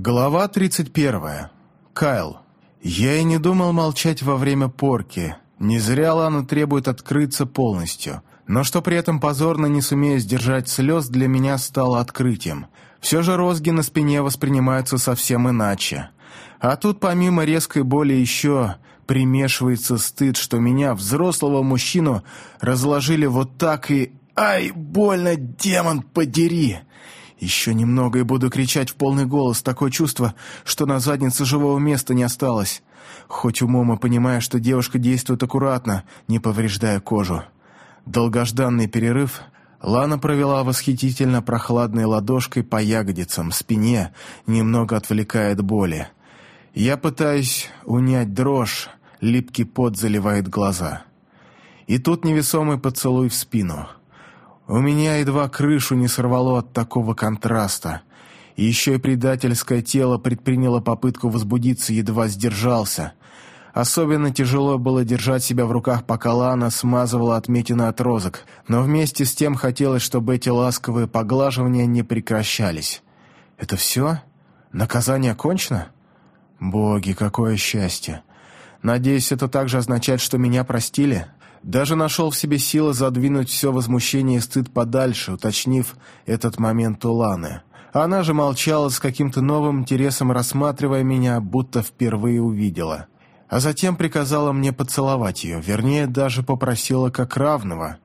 Глава 31. Кайл. Я и не думал молчать во время порки. Не зря Лана требует открыться полностью. Но что при этом позорно не сумея сдержать слез, для меня стало открытием. Все же розги на спине воспринимаются совсем иначе. А тут помимо резкой боли еще примешивается стыд, что меня, взрослого мужчину, разложили вот так и... Ай, больно, демон, подери! Еще немного и буду кричать в полный голос, такое чувство, что на заднице живого места не осталось. Хоть умом и понимая, что девушка действует аккуратно, не повреждая кожу. Долгожданный перерыв Лана провела восхитительно прохладной ладошкой по ягодицам, спине, немного отвлекая от боли. Я пытаюсь унять дрожь, липкий пот заливает глаза. И тут невесомый поцелуй в спину — у меня едва крышу не сорвало от такого контраста. Еще и предательское тело предприняло попытку возбудиться, едва сдержался. Особенно тяжело было держать себя в руках, пока Лана смазывала отметины от розок, но вместе с тем хотелось, чтобы эти ласковые поглаживания не прекращались. «Это все? Наказание кончено?» «Боги, какое счастье! Надеюсь, это также означает, что меня простили?» Даже нашел в себе силы задвинуть все возмущение и стыд подальше, уточнив этот момент у Ланы. Она же молчала с каким-то новым интересом, рассматривая меня, будто впервые увидела. А затем приказала мне поцеловать ее, вернее, даже попросила как равного.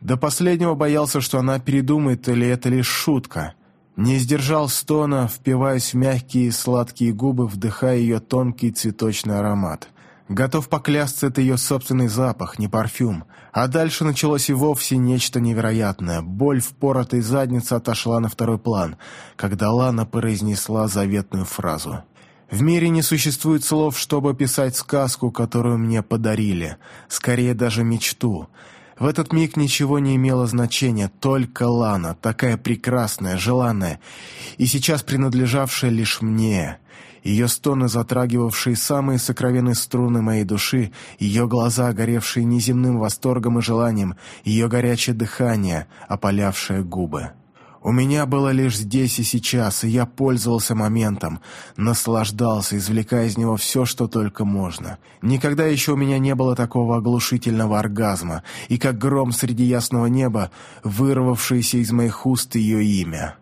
До последнего боялся, что она передумает, или это лишь шутка. Не сдержал стона, впиваясь в мягкие сладкие губы, вдыхая ее тонкий цветочный аромат. Готов поклясться, это ее собственный запах, не парфюм. А дальше началось и вовсе нечто невероятное. Боль в поротой заднице отошла на второй план, когда Лана произнесла заветную фразу. «В мире не существует слов, чтобы описать сказку, которую мне подарили. Скорее даже мечту». В этот миг ничего не имело значения, только Лана, такая прекрасная, желанная, и сейчас принадлежавшая лишь мне. Ее стоны, затрагивавшие самые сокровенные струны моей души, ее глаза, горевшие неземным восторгом и желанием, ее горячее дыхание, опалявшее губы. У меня было лишь здесь и сейчас, и я пользовался моментом, наслаждался, извлекая из него все, что только можно. Никогда еще у меня не было такого оглушительного оргазма, и как гром среди ясного неба, вырвавшееся из моих уст ее имя.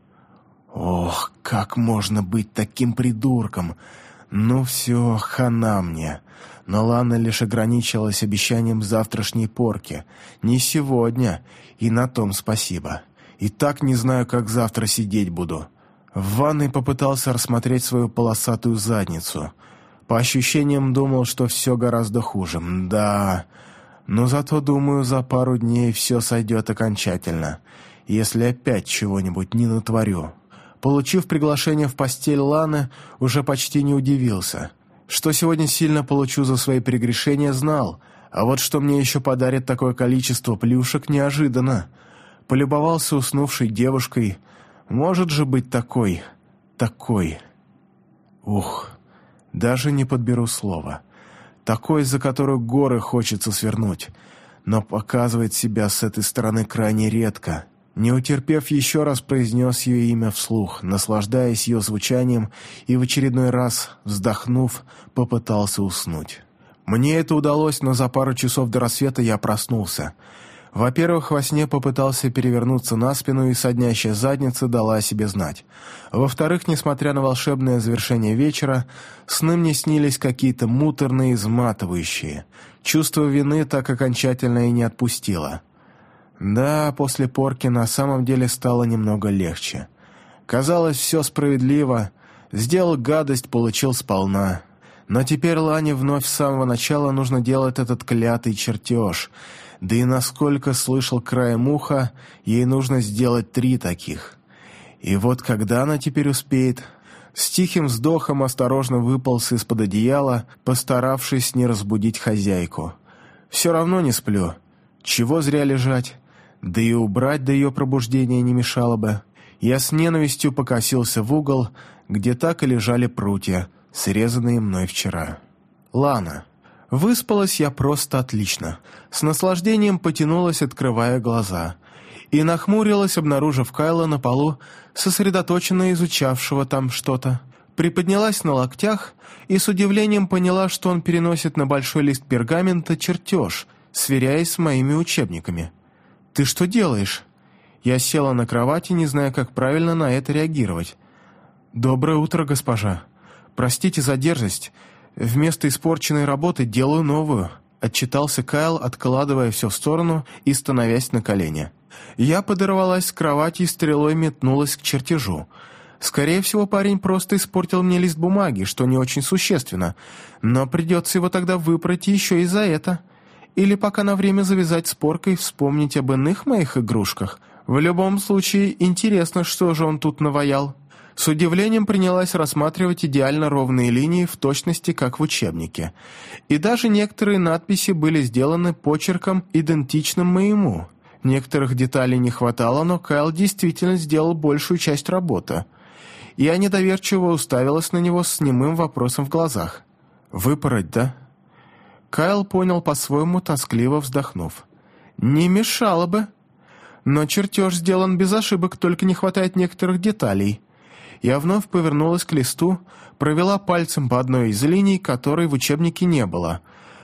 Ох, как можно быть таким придурком? Ну все, хана мне. Но Лана лишь ограничилась обещанием завтрашней порки. Не сегодня, и на том спасибо. И так не знаю, как завтра сидеть буду. В ванной попытался рассмотреть свою полосатую задницу. По ощущениям думал, что все гораздо хуже. Да, но зато, думаю, за пару дней все сойдет окончательно, если опять чего-нибудь не натворю. Получив приглашение в постель Ланы, уже почти не удивился. Что сегодня сильно получу за свои прегрешения, знал, а вот что мне еще подарит такое количество плюшек, неожиданно. Полюбовался уснувшей девушкой. Может же быть такой, такой. Ух, даже не подберу слова. Такой, за которую горы хочется свернуть, но показывает себя с этой стороны крайне редко. Не утерпев, еще раз произнес ее имя вслух, наслаждаясь ее звучанием и в очередной раз, вздохнув, попытался уснуть. Мне это удалось, но за пару часов до рассвета я проснулся. Во-первых, во сне попытался перевернуться на спину, и соднящая задница дала о себе знать. Во-вторых, несмотря на волшебное завершение вечера, сны мне снились какие-то муторные, изматывающие. Чувство вины так окончательно и не отпустило. Да, после порки на самом деле стало немного легче. Казалось, все справедливо. Сделал гадость, получил сполна. Но теперь Лане вновь с самого начала нужно делать этот клятый чертеж. Да и насколько слышал краем уха, ей нужно сделать три таких. И вот когда она теперь успеет... С тихим вздохом осторожно выполз из-под одеяла, постаравшись не разбудить хозяйку. «Все равно не сплю. Чего зря лежать?» Да и убрать до ее пробуждения не мешало бы. Я с ненавистью покосился в угол, где так и лежали прутья, срезанные мной вчера. Лана. Выспалась я просто отлично. С наслаждением потянулась, открывая глаза. И нахмурилась, обнаружив Кайла на полу, сосредоточенно изучавшего там что-то. приподнялась на локтях и с удивлением поняла, что он переносит на большой лист пергамента чертеж, сверяясь с моими учебниками. «Ты что делаешь?» Я села на кровати, не зная, как правильно на это реагировать. «Доброе утро, госпожа. Простите за дерзость. Вместо испорченной работы делаю новую», — отчитался Кайл, откладывая все в сторону и становясь на колени. Я подорвалась с кровати и стрелой метнулась к чертежу. Скорее всего, парень просто испортил мне лист бумаги, что не очень существенно, но придется его тогда выпрать еще и за это. Или пока на время завязать споркой вспомнить об иных моих игрушках — в любом случае, интересно, что же он тут наваял. С удивлением принялась рассматривать идеально ровные линии в точности, как в учебнике. И даже некоторые надписи были сделаны почерком, идентичным моему. Некоторых деталей не хватало, но Кайл действительно сделал большую часть работы. Я недоверчиво уставилась на него с немым вопросом в глазах. «Выпороть, да?» Кайл понял по-своему, тоскливо вздохнув. «Не мешало бы», но чертеж сделан без ошибок, только не хватает некоторых деталей. Я вновь повернулась к листу, провела пальцем по одной из линий, которой в учебнике не было.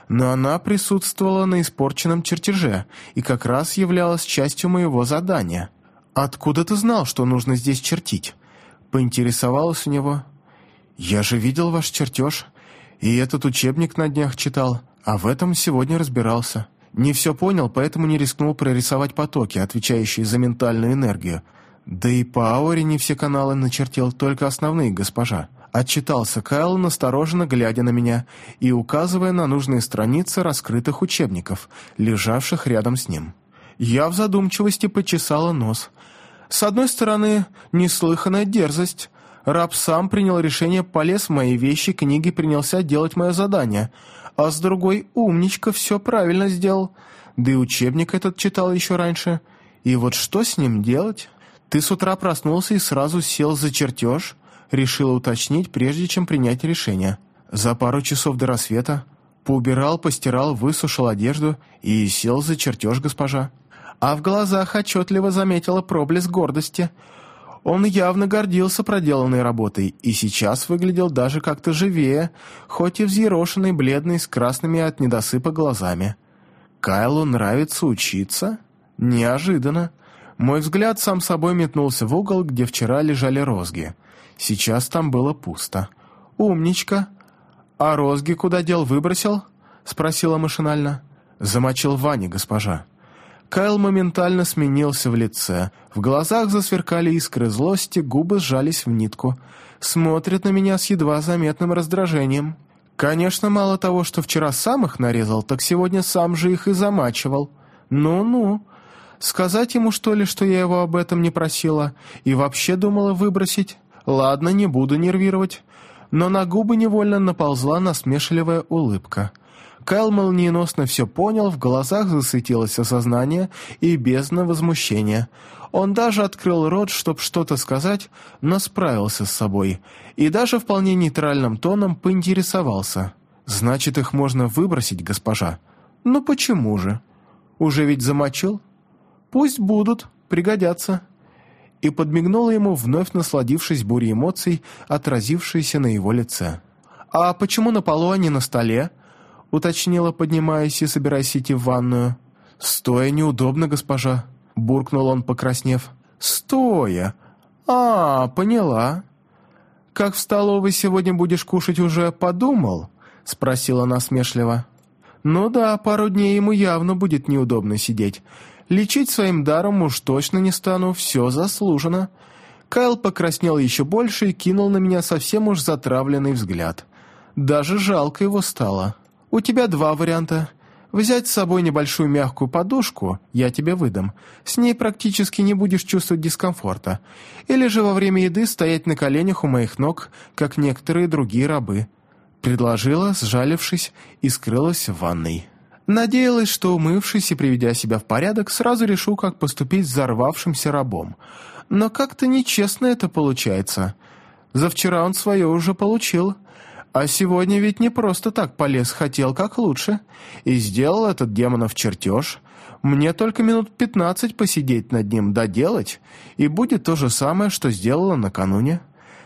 Но она присутствовала на испорченном чертеже и как раз являлась частью моего задания. «Откуда ты знал, что нужно здесь чертить?» Поинтересовалась у него. «Я же видел ваш чертеж, и этот учебник на днях читал, а в этом сегодня разбирался». Не все понял, поэтому не рискнул прорисовать потоки, отвечающие за ментальную энергию. Да и по ауре не все каналы начертил, только основные, госпожа. Отчитался Кайл, настороженно глядя на меня и указывая на нужные страницы раскрытых учебников, лежавших рядом с ним. Я в задумчивости почесала нос. С одной стороны, неслыханная дерзость. Раб сам принял решение, полез в мои вещи, книги принялся делать мое задание — а с другой умничка все правильно сделал. Да и учебник этот читал еще раньше. И вот что с ним делать? Ты с утра проснулся и сразу сел за чертеж? Решила уточнить, прежде чем принять решение. За пару часов до рассвета поубирал, постирал, высушил одежду и сел за чертеж госпожа. А в глазах отчетливо заметила проблеск гордости – он явно гордился проделанной работой и сейчас выглядел даже как-то живее, хоть и взъерошенный, бледный, с красными от недосыпа глазами. Кайлу нравится учиться? Неожиданно. Мой взгляд сам собой метнулся в угол, где вчера лежали розги. Сейчас там было пусто. «Умничка! А розги куда дел выбросил?» — спросила машинально. «Замочил в ванне, госпожа». Кайл моментально сменился в лице. В глазах засверкали искры злости, губы сжались в нитку. Смотрит на меня с едва заметным раздражением. Конечно, мало того, что вчера сам их нарезал, так сегодня сам же их и замачивал. Ну-ну. Сказать ему, что ли, что я его об этом не просила и вообще думала выбросить? Ладно, не буду нервировать. Но на губы невольно наползла насмешливая улыбка. Кайл молниеносно все понял, в глазах засветилось осознание и бездна возмущения. Он даже открыл рот, чтобы что-то сказать, но справился с собой, и даже вполне нейтральным тоном поинтересовался. «Значит, их можно выбросить, госпожа?» «Ну почему же? Уже ведь замочил?» «Пусть будут, пригодятся» и подмигнула ему, вновь насладившись бурей эмоций, отразившейся на его лице. «А почему на полу, а не на столе?» — уточнила, поднимаясь и собираясь идти в ванную. «Стоя неудобно, госпожа», — буркнул он, покраснев. «Стоя? А, поняла. Как в столовой сегодня будешь кушать уже подумал?» — спросила насмешливо. «Ну да, пару дней ему явно будет неудобно сидеть. Лечить своим даром уж точно не стану, все заслужено». Кайл покраснел еще больше и кинул на меня совсем уж затравленный взгляд. Даже жалко его стало. У тебя два варианта. Взять с собой небольшую мягкую подушку, я тебе выдам. С ней практически не будешь чувствовать дискомфорта. Или же во время еды стоять на коленях у моих ног, как некоторые другие рабы. Предложила, сжалившись, и скрылась в ванной. Надеялась, что, умывшись и приведя себя в порядок, сразу решу, как поступить с взорвавшимся рабом. Но как-то нечестно это получается. За вчера он свое уже получил — а сегодня ведь не просто так полез, хотел как лучше. И сделал этот демонов чертеж. Мне только минут пятнадцать посидеть над ним, доделать, и будет то же самое, что сделала накануне.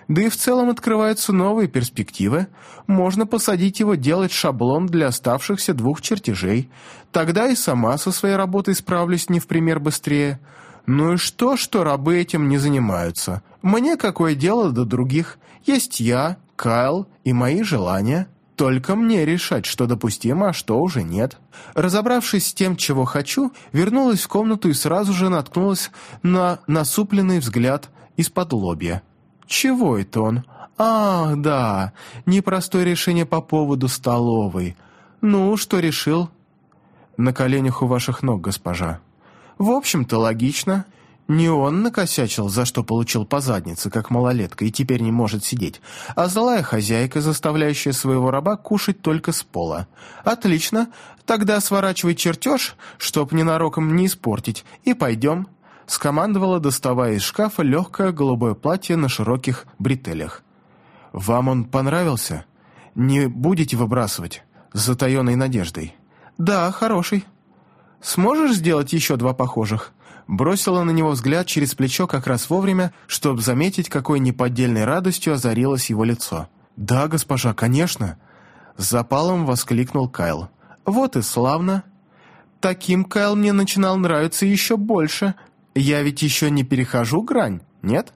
Да и в целом открываются новые перспективы. Можно посадить его делать шаблон для оставшихся двух чертежей. Тогда и сама со своей работой справлюсь не в пример быстрее. Ну и что, что рабы этим не занимаются? Мне какое дело до других? Есть я, Кайл и мои желания. Только мне решать, что допустимо, а что уже нет. Разобравшись с тем, чего хочу, вернулась в комнату и сразу же наткнулась на насупленный взгляд из-под лобья. Чего это он? Ах, да, непростое решение по поводу столовой. Ну, что решил? На коленях у ваших ног, госпожа. В общем-то, логично. Не он накосячил, за что получил по заднице, как малолетка, и теперь не может сидеть, а злая хозяйка, заставляющая своего раба кушать только с пола. Отлично, тогда сворачивай чертеж, чтоб ненароком не испортить, и пойдем. Скомандовала, доставая из шкафа легкое голубое платье на широких бретелях. «Вам он понравился? Не будете выбрасывать?» С затаенной надеждой. «Да, хороший. Сможешь сделать еще два похожих?» бросила на него взгляд через плечо как раз вовремя, чтобы заметить, какой неподдельной радостью озарилось его лицо. «Да, госпожа, конечно!» С запалом воскликнул Кайл. «Вот и славно!» «Таким Кайл мне начинал нравиться еще больше. Я ведь еще не перехожу грань, нет?»